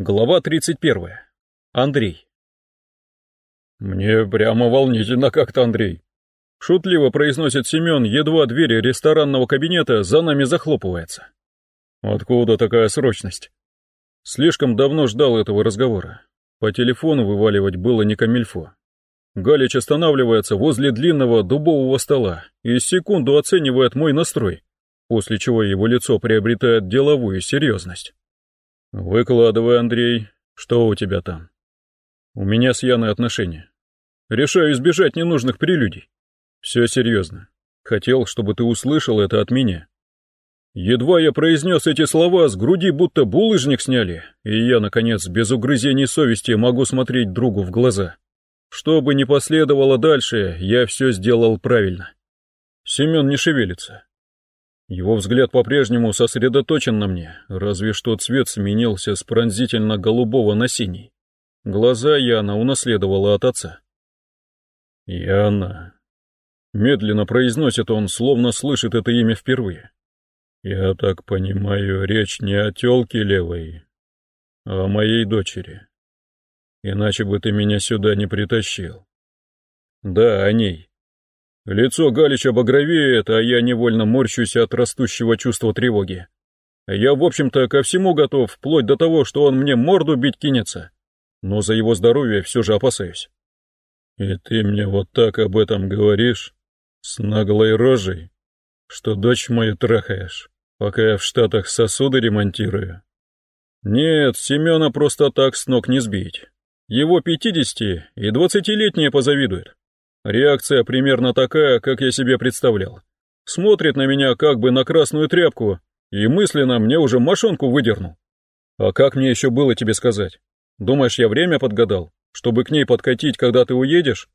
Глава 31. Андрей. «Мне прямо волнительно как-то, Андрей», — шутливо произносит Семен, едва дверь ресторанного кабинета за нами захлопывается. «Откуда такая срочность?» Слишком давно ждал этого разговора. По телефону вываливать было не камильфо. Галич останавливается возле длинного дубового стола и секунду оценивает мой настрой, после чего его лицо приобретает деловую серьезность. «Выкладывай, Андрей, что у тебя там?» «У меня с Яной отношения. Решаю избежать ненужных прелюдий. Все серьезно. Хотел, чтобы ты услышал это от меня». Едва я произнес эти слова, с груди будто булыжник сняли, и я, наконец, без угрызений совести могу смотреть другу в глаза. Что бы ни последовало дальше, я все сделал правильно. Семен не шевелится, его взгляд по-прежнему сосредоточен на мне, разве что цвет сменился с пронзительно-голубого на синий. Глаза Яна унаследовала от отца. «Яна...» Медленно произносит он, словно слышит это имя впервые. «Я так понимаю, речь не о тёлке левой, а о моей дочери. Иначе бы ты меня сюда не притащил». «Да, о ней. Лицо Галича багровеет, а я невольно морщусь от растущего чувства тревоги. Я, в общем-то, ко всему готов, вплоть до того, что он мне морду бить кинется. Но за его здоровье все же опасаюсь. И ты мне вот так об этом говоришь? С наглой рожей? Что дочь мою трахаешь, пока я в Штатах сосуды ремонтирую? Нет, Семена просто так с ног не сбить. Его пятидесяти и двадцатилетние позавидуют. Реакция примерно такая, как я себе представлял. Смотрит на меня как бы на красную тряпку, и мысленно мне уже мошонку выдернул. А как мне еще было тебе сказать? Думаешь, я время подгадал, чтобы к ней подкатить, когда ты уедешь?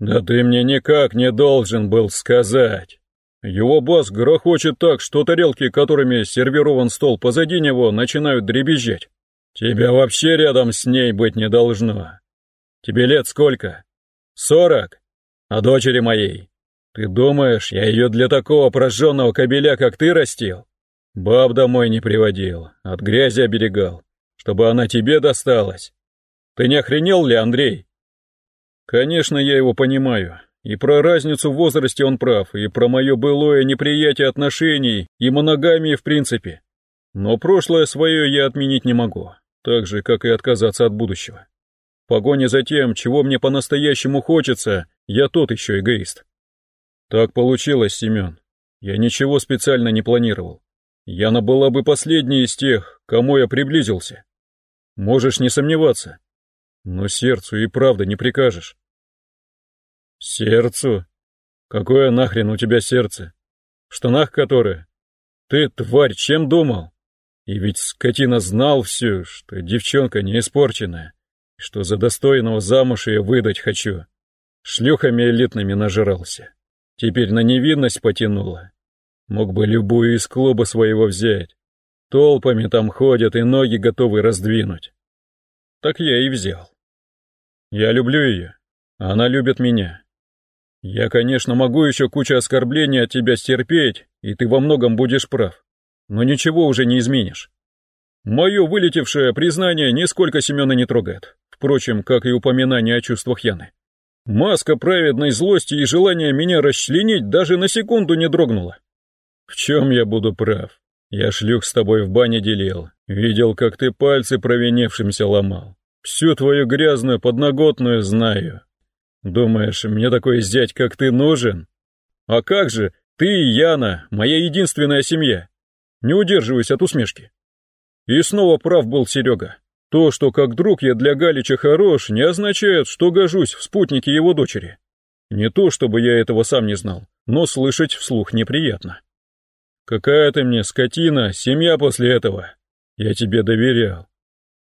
Да ты мне никак не должен был сказать. Его бас грохочет так, что тарелки, которыми сервирован стол позади него, начинают дребезжать. Тебя вообще рядом с ней быть не должно. Тебе лет сколько? Сорок? О дочери моей. Ты думаешь, я ее для такого прожженного кобеля, как ты, растил? Баб домой не приводил, от грязи оберегал, чтобы она тебе досталась. Ты не охренел ли, Андрей? Конечно, я его понимаю. И про разницу в возрасте он прав, и про мое былое неприятие отношений и моногамии в принципе. Но прошлое свое я отменить не могу, так же, как и отказаться от будущего. погоне за тем, чего мне по-настоящему хочется, я тот еще эгоист. Так получилось, Семен. Я ничего специально не планировал. Яна была бы последней из тех, кому я приблизился. Можешь не сомневаться. Но сердцу и правда не прикажешь. Сердцу? Какое нахрен у тебя сердце? В штанах которое? Ты, тварь, чем думал? И ведь скотина знал все, что девчонка не испорченная, что за достойного замуж ее выдать хочу. Шлюхами элитными нажрался. Теперь на невинность потянуло. Мог бы любую из клуба своего взять. Толпами там ходят и ноги готовы раздвинуть. Так я и взял. Я люблю ее, она любит меня. Я, конечно, могу еще кучу оскорблений от тебя стерпеть, и ты во многом будешь прав. Но ничего уже не изменишь. Мое вылетевшее признание нисколько Семена не трогает. Впрочем, как и упоминание о чувствах Яны. Маска праведной злости и желания меня расчленить даже на секунду не дрогнула. В чем я буду прав? Я шлюх с тобой в бане делил, видел, как ты пальцы провиневшимся ломал. Всю твою грязную подноготную знаю. Думаешь, мне такой зять, как ты, нужен? А как же, ты и Яна, моя единственная семья. Не удерживаюсь от усмешки. И снова прав был Серега. То, что как друг я для Галича хорош, не означает, что гожусь в спутнике его дочери. Не то, чтобы я этого сам не знал, но слышать вслух неприятно. Какая ты мне скотина, семья после этого. Я тебе доверял.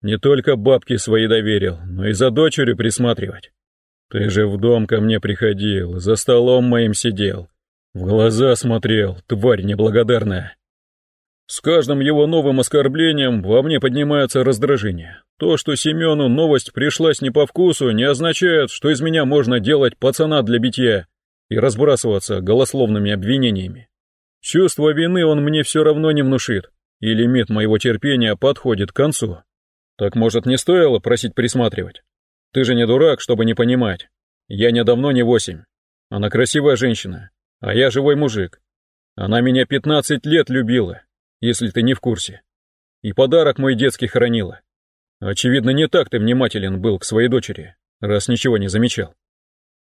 Не только бабки свои доверил, но и за дочерью присматривать. Ты же в дом ко мне приходил, за столом моим сидел. В глаза смотрел, тварь неблагодарная. С каждым его новым оскорблением во мне поднимается раздражение. То, что Семену новость пришлась не по вкусу, не означает, что из меня можно делать пацана для битья и разбрасываться голословными обвинениями. Чувство вины он мне все равно не внушит, и лимит моего терпения подходит к концу. Так, может, не стоило просить присматривать? Ты же не дурак, чтобы не понимать. Я недавно не восемь. Она красивая женщина, а я живой мужик. Она меня пятнадцать лет любила, если ты не в курсе. И подарок мой детский хранила. Очевидно, не так ты внимателен был к своей дочери, раз ничего не замечал.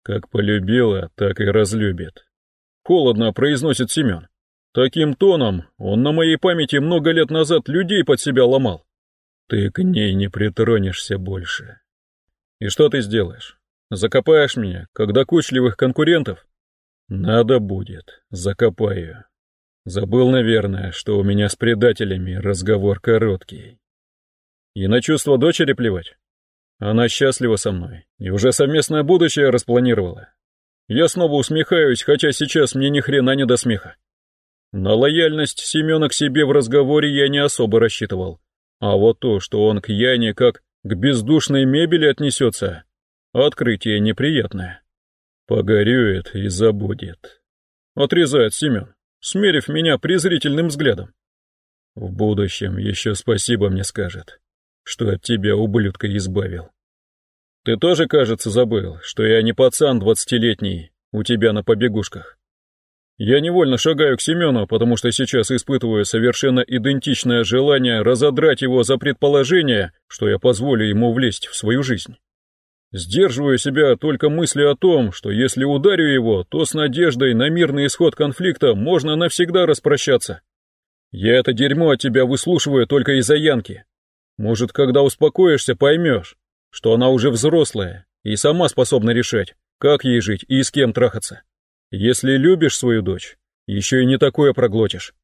Как полюбила, так и разлюбит. Холодно произносит Семен. Таким тоном он на моей памяти много лет назад людей под себя ломал. Ты к ней не притронешься больше. И что ты сделаешь? Закопаешь меня, как докучливых конкурентов? Надо будет, закопаю. Забыл, наверное, что у меня с предателями разговор короткий. И на чувство дочери плевать? Она счастлива со мной и уже совместное будущее распланировала. Я снова усмехаюсь, хотя сейчас мне ни хрена не до смеха. На лояльность Семена к себе в разговоре я не особо рассчитывал. А вот то, что он к Яне как к бездушной мебели отнесется, открытие неприятное. Погорюет и забудет. Отрезает Семен, смерив меня презрительным взглядом. В будущем еще спасибо мне скажет, что от тебя, ублюдка, избавил. Ты тоже, кажется, забыл, что я не пацан двадцатилетний у тебя на побегушках. Я невольно шагаю к Семену, потому что сейчас испытываю совершенно идентичное желание разодрать его за предположение, что я позволю ему влезть в свою жизнь. Сдерживаю себя только мысли о том, что если ударю его, то с надеждой на мирный исход конфликта можно навсегда распрощаться. Я это дерьмо от тебя выслушиваю только из-за Янки. Может, когда успокоишься, поймешь, что она уже взрослая и сама способна решать, как ей жить и с кем трахаться. Если любишь свою дочь, еще и не такое проглотишь.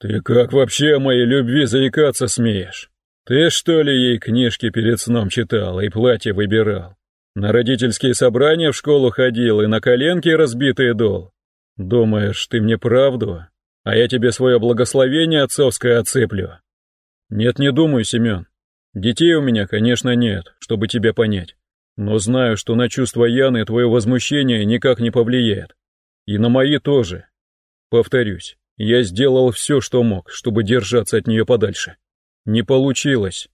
Ты как вообще о моей любви заикаться смеешь? Ты что ли ей книжки перед сном читал и платье выбирал? На родительские собрания в школу ходил и на коленки разбитые дол? Думаешь, ты мне правду, а я тебе свое благословение отцовское отсыплю? Нет, не думаю, Семен. Детей у меня, конечно, нет, чтобы тебя понять. Но знаю, что на чувства Яны твое возмущение никак не повлияет. И на мои тоже. Повторюсь, я сделал все, что мог, чтобы держаться от нее подальше. Не получилось.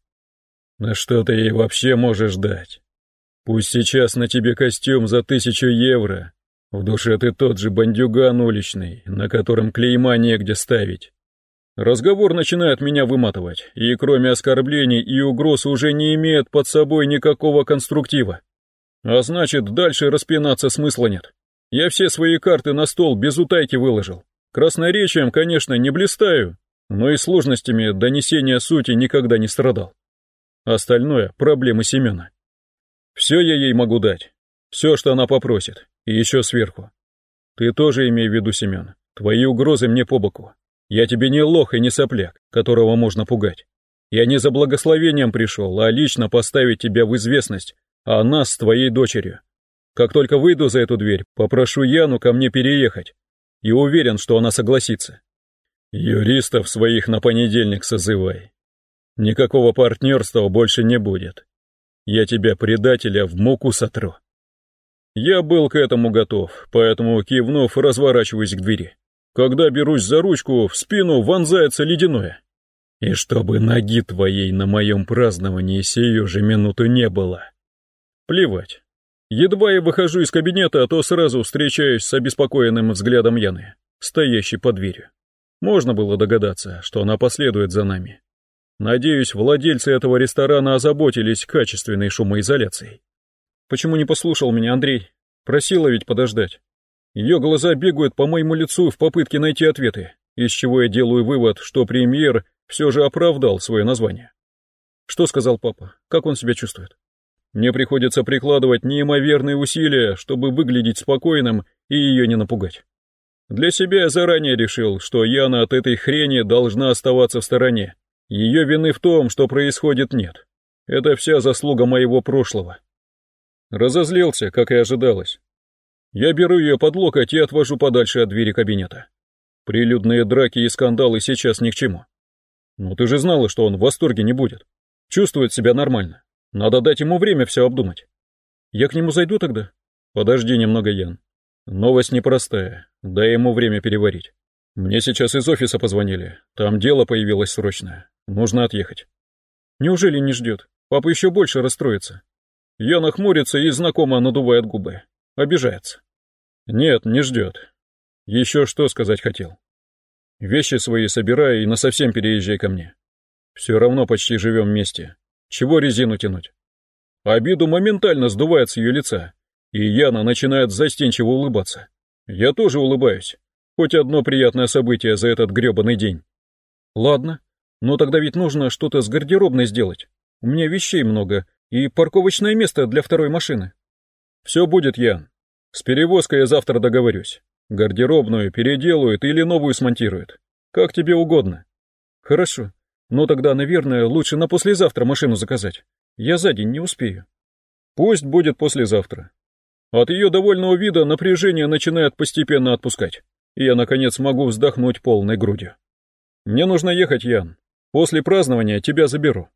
На что ты ей вообще можешь дать? Пусть сейчас на тебе костюм за тысячу евро. В душе ты тот же бандюган уличный, на котором клейма негде ставить. Разговор начинает меня выматывать, и кроме оскорблений и угроз уже не имеет под собой никакого конструктива. А значит, дальше распинаться смысла нет. Я все свои карты на стол без утайки выложил. Красноречием, конечно, не блистаю, но и сложностями донесения сути никогда не страдал. Остальное — проблемы Семена. Все я ей могу дать, все, что она попросит, и еще сверху. Ты тоже имей в виду, Семен, твои угрозы мне по боку. Я тебе не лох и не сопляк, которого можно пугать. Я не за благословением пришел, а лично поставить тебя в известность о нас с твоей дочерью. Как только выйду за эту дверь, попрошу Яну ко мне переехать. И уверен, что она согласится. Юристов своих на понедельник созывай. Никакого партнерства больше не будет. Я тебя, предателя, в муку сотру. Я был к этому готов, поэтому, кивнув, разворачиваюсь к двери. Когда берусь за ручку, в спину вонзается ледяное. И чтобы ноги твоей на моем праздновании сию же минуту не было. Плевать. Едва я выхожу из кабинета, то сразу встречаюсь с обеспокоенным взглядом Яны, стоящей под дверью. Можно было догадаться, что она последует за нами. Надеюсь, владельцы этого ресторана озаботились качественной шумоизоляцией. Почему не послушал меня Андрей? Просила ведь подождать. Ее глаза бегают по моему лицу в попытке найти ответы, из чего я делаю вывод, что премьер все же оправдал свое название. Что сказал папа? Как он себя чувствует? Мне приходится прикладывать неимоверные усилия, чтобы выглядеть спокойным и ее не напугать. Для себя я заранее решил, что Яна от этой хрени должна оставаться в стороне. Ее вины в том, что происходит, нет. Это вся заслуга моего прошлого. Разозлился, как и ожидалось. Я беру ее под локоть и отвожу подальше от двери кабинета. Прилюдные драки и скандалы сейчас ни к чему. Ну ты же знала, что он в восторге не будет. Чувствует себя нормально. Надо дать ему время все обдумать. Я к нему зайду тогда? Подожди немного, Ян. Новость непростая, дай ему время переварить. Мне сейчас из офиса позвонили, там дело появилось срочное, нужно отъехать. Неужели не ждет? Папа еще больше расстроится. Я нахмурится и знакомо надувает губы. Обижается. Нет, не ждет. Еще что сказать хотел. Вещи свои собирай и насовсем переезжай ко мне. Все равно почти живем вместе. Чего резину тянуть? Обиду моментально сдувает с ее лица, и Яна начинает застенчиво улыбаться. Я тоже улыбаюсь. Хоть одно приятное событие за этот гребаный день. Ладно, но тогда ведь нужно что-то с гардеробной сделать. У меня вещей много и парковочное место для второй машины. Все будет, Ян. С перевозкой я завтра договорюсь. Гардеробную переделают или новую смонтируют. Как тебе угодно. Хорошо. Но тогда, наверное, лучше на послезавтра машину заказать. Я за день не успею. Пусть будет послезавтра. От ее довольного вида напряжение начинает постепенно отпускать, и я, наконец, могу вздохнуть полной грудью. Мне нужно ехать, Ян. После празднования тебя заберу.